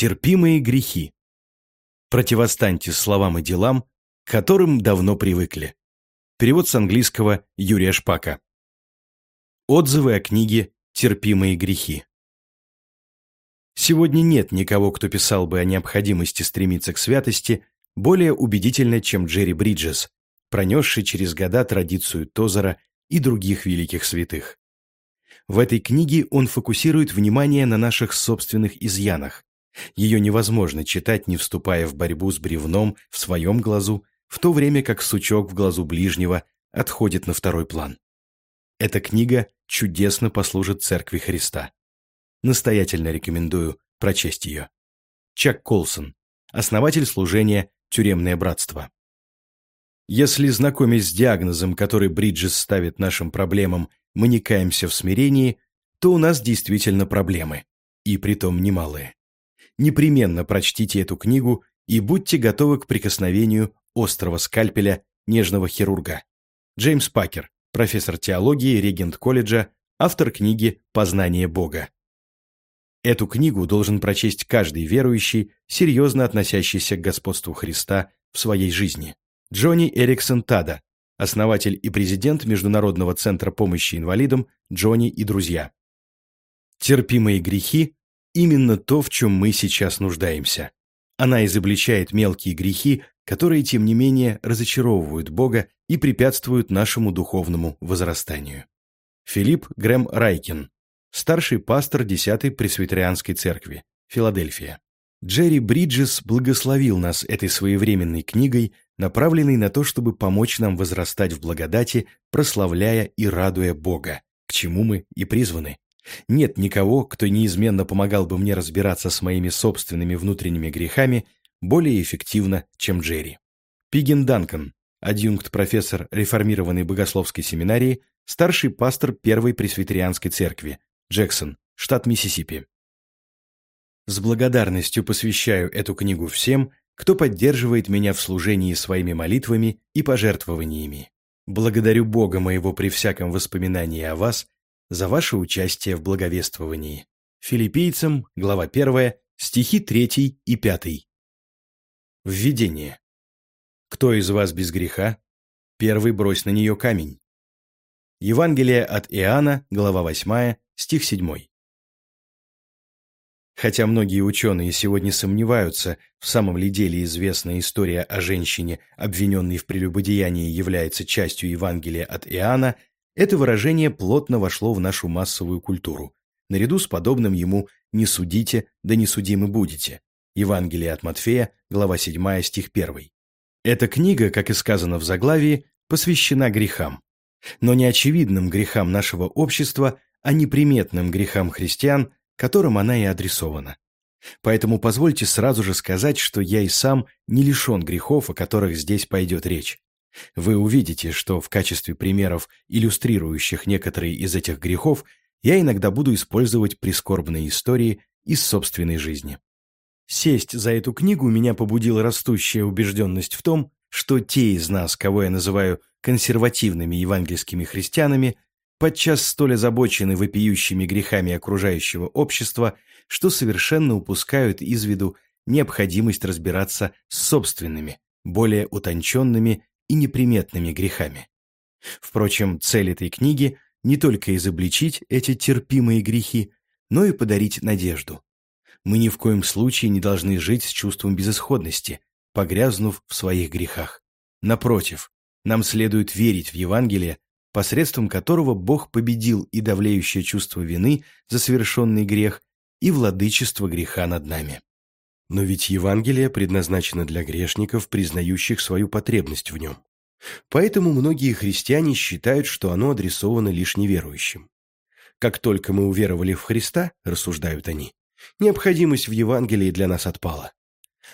Терпимые грехи. Противостаньте словам и делам, к которым давно привыкли. Перевод с английского Юрия Шпака. Отзывы о книге «Терпимые грехи». Сегодня нет никого, кто писал бы о необходимости стремиться к святости более убедительно, чем Джерри Бриджес, пронесший через года традицию Тозера и других великих святых. В этой книге он фокусирует внимание на наших собственных изъянах. Ее невозможно читать, не вступая в борьбу с бревном в своем глазу, в то время как сучок в глазу ближнего отходит на второй план. Эта книга чудесно послужит Церкви Христа. Настоятельно рекомендую прочесть ее. Чак Колсон, основатель служения «Тюремное братство». Если, знакомясь с диагнозом, который Бриджес ставит нашим проблемам, мы не каемся в смирении, то у нас действительно проблемы, и притом немалые. Непременно прочтите эту книгу и будьте готовы к прикосновению острого скальпеля нежного хирурга. Джеймс Пакер, профессор теологии, регент колледжа, автор книги «Познание Бога». Эту книгу должен прочесть каждый верующий, серьезно относящийся к господству Христа в своей жизни. Джонни Эриксон Тада, основатель и президент Международного центра помощи инвалидам Джонни и друзья. Терпимые грехи – именно то, в чем мы сейчас нуждаемся. Она изобличает мелкие грехи, которые, тем не менее, разочаровывают Бога и препятствуют нашему духовному возрастанию. Филипп Грэм Райкин, старший пастор 10-й Пресвитерианской церкви, Филадельфия. Джерри Бриджес благословил нас этой своевременной книгой, направленной на то, чтобы помочь нам возрастать в благодати, прославляя и радуя Бога, к чему мы и призваны. Нет никого, кто неизменно помогал бы мне разбираться с моими собственными внутренними грехами более эффективно, чем Джерри. Пиген Данкан, адъюнкт-профессор реформированной богословской семинарии, старший пастор Первой Пресвитерианской церкви, Джексон, штат Миссисипи. С благодарностью посвящаю эту книгу всем, кто поддерживает меня в служении своими молитвами и пожертвованиями. Благодарю Бога моего при всяком воспоминании о вас за ваше участие в благовествовании. Филиппийцам, глава 1, стихи 3 и 5. Введение. Кто из вас без греха? Первый брось на нее камень. Евангелие от Иоанна, глава 8, стих 7. Хотя многие ученые сегодня сомневаются, в самом ли деле известная история о женщине, обвиненной в прелюбодеянии, является частью Евангелия от Иоанна, это выражение плотно вошло в нашу массовую культуру, наряду с подобным ему «не судите, да не судимы будете» Евангелие от Матфея, глава 7, стих 1. Эта книга, как и сказано в заглавии, посвящена грехам, но не очевидным грехам нашего общества, а неприметным грехам христиан – которым она и адресована. Поэтому позвольте сразу же сказать, что я и сам не лишен грехов, о которых здесь пойдет речь. Вы увидите, что в качестве примеров, иллюстрирующих некоторые из этих грехов, я иногда буду использовать прискорбные истории из собственной жизни. Сесть за эту книгу меня побудила растущая убежденность в том, что те из нас, кого я называю консервативными евангельскими христианами, подчас столь озабочены вопиющими грехами окружающего общества, что совершенно упускают из виду необходимость разбираться с собственными, более утонченными и неприметными грехами. Впрочем, цель этой книги не только изобличить эти терпимые грехи, но и подарить надежду. Мы ни в коем случае не должны жить с чувством безысходности, погрязнув в своих грехах. Напротив, нам следует верить в Евангелие посредством которого Бог победил и давлеющее чувство вины за совершенный грех, и владычество греха над нами. Но ведь Евангелие предназначено для грешников, признающих свою потребность в нем. Поэтому многие христиане считают, что оно адресовано лишь неверующим. Как только мы уверовали в Христа, рассуждают они, необходимость в Евангелии для нас отпала.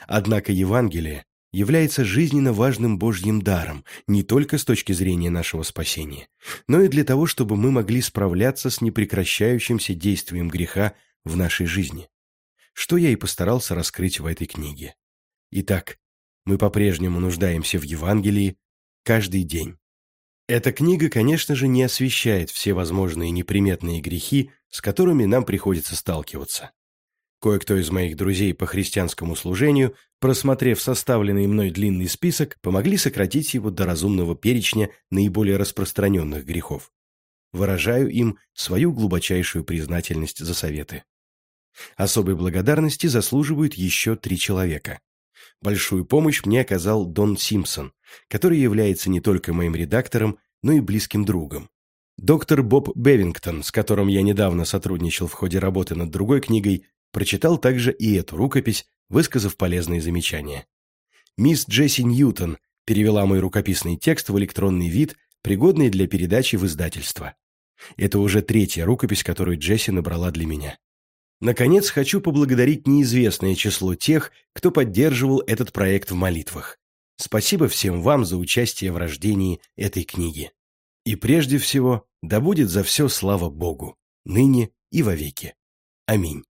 Однако Евангелие является жизненно важным Божьим даром не только с точки зрения нашего спасения, но и для того, чтобы мы могли справляться с непрекращающимся действием греха в нашей жизни, что я и постарался раскрыть в этой книге. Итак, мы по-прежнему нуждаемся в Евангелии каждый день. Эта книга, конечно же, не освещает все возможные неприметные грехи, с которыми нам приходится сталкиваться. Кое-кто из моих друзей по христианскому служению, просмотрев составленный мной длинный список, помогли сократить его до разумного перечня наиболее распространенных грехов. Выражаю им свою глубочайшую признательность за советы. Особой благодарности заслуживают еще три человека. Большую помощь мне оказал Дон Симпсон, который является не только моим редактором, но и близким другом. Доктор Боб Бевингтон, с которым я недавно сотрудничал в ходе работы над другой книгой, прочитал также и эту рукопись, высказав полезные замечания. Мисс Джесси Ньютон перевела мой рукописный текст в электронный вид, пригодный для передачи в издательство. Это уже третья рукопись, которую Джесси набрала для меня. Наконец, хочу поблагодарить неизвестное число тех, кто поддерживал этот проект в молитвах. Спасибо всем вам за участие в рождении этой книги. И прежде всего, да будет за все слава Богу, ныне и вовеки. Аминь.